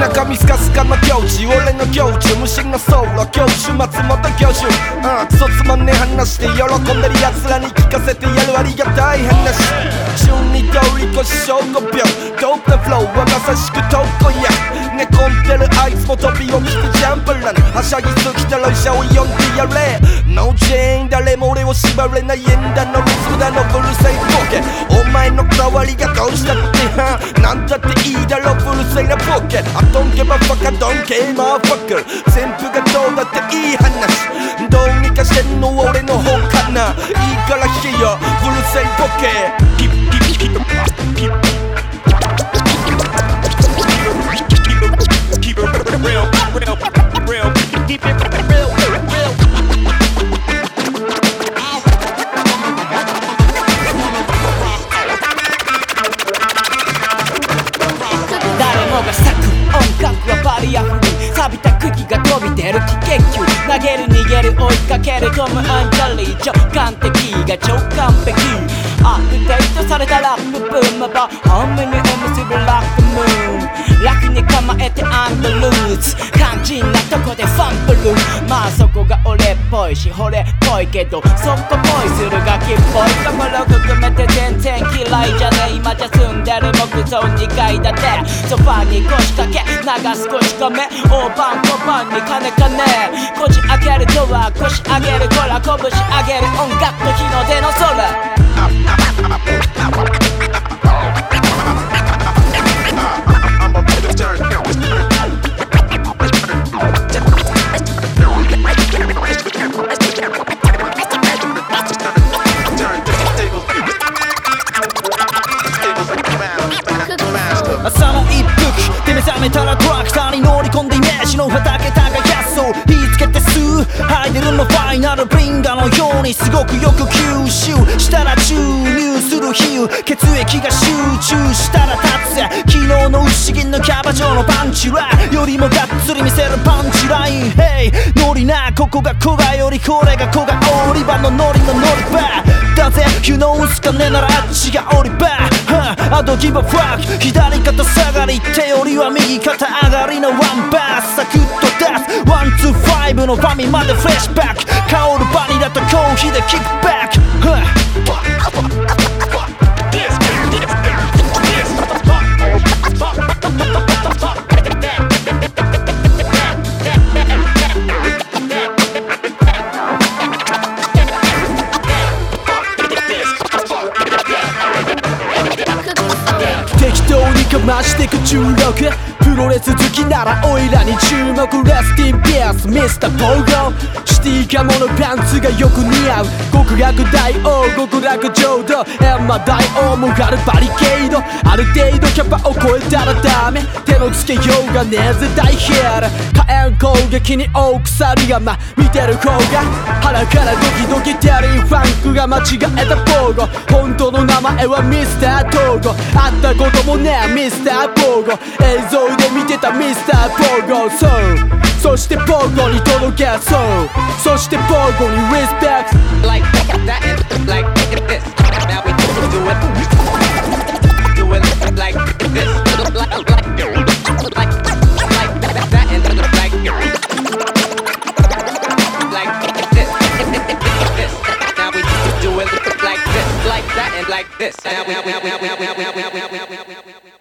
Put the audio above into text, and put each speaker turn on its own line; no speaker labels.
中身スカスカの境地俺の境地無心のソウル教授松本教授。うんクソつまんねえ話で喜んでる奴らに聞かせてやるありがたい話。順に通り越し証拠病。ドープなフローはまさしくトコや。寝込んでるあいつも飛び起きてジャンプランはしゃぎすぎたら医者を呼んでやれ No chain 誰も俺を縛れないエンダのリズムだのうるさいボケ。お前のこだわりがどうしたってはなんだっていいだろうるさいなボケ。don't give a fuck, I don't 全部がどうだっていい話どうにかしてんの俺のほうかないいから火よ、うるせえボケ
ピッピッピッピッピッ Real, real, real. る危険球投げる逃げる追いかけるトムアンジャリー直感的が超完璧。アップデートされたラップブームバーホームに結ぶラックムーン。楽に構えてアンドルーツ。肝心なとこでファンブルーまあそこが俺っぽいし惚れっぽいけどそこぽいするガキっぽいところ含めて全然嫌いじゃねえ今じゃ住んでる木造2階建てソファに腰掛け流す腰かめ大パン小パンに金金こじ開けるドア腰上げるコラ拳上げる音楽の日の出の空
服で目覚めたらトラクターに乗り込んでイメージの畑耕そう火つけて吸うハイデルのファイナルブリンガーのようにすごくよく吸収したら注入する比喩血液が集中したら立つ昨日の不思議のキャバ嬢のパンチラよりもがっつり見せるパンチライン Hey ノリなここが古賀よりこれが古賀オリバのノリのノリバーだぜ You know すかねならあっちがオリバー I don't give a fuck. 左肩下がりってよりは右肩上がりの one verse。サクッと出す one two five のファミまでフラッシュバック。香るバニラとコーヒーでキックバック。当にかましてく16プロレス好きならオイラに注目。レスティンピアスミスターポーゴシティカモのパンツがよく似合う。極楽大王極楽浄土。エンマ大王もがるバリケード。ある程度キャパを超えたらダメ。手のつけようがねえぜ大ヒール。火炎攻撃に多く鎖がま見てる方が。腹からドキドキテリーファンクが間違えたポーゴ。本当の名前はミスタートーゴ。会ったこともねえミス Mr. ポーゴ映像で見てた Mr. ポーゴそうそしてポーゴに届けそうそしてポーゴにリスペクト
Like that, like this Now we do it Do like this and like Like this, this we and like this Now we, we, we, we, we, we, we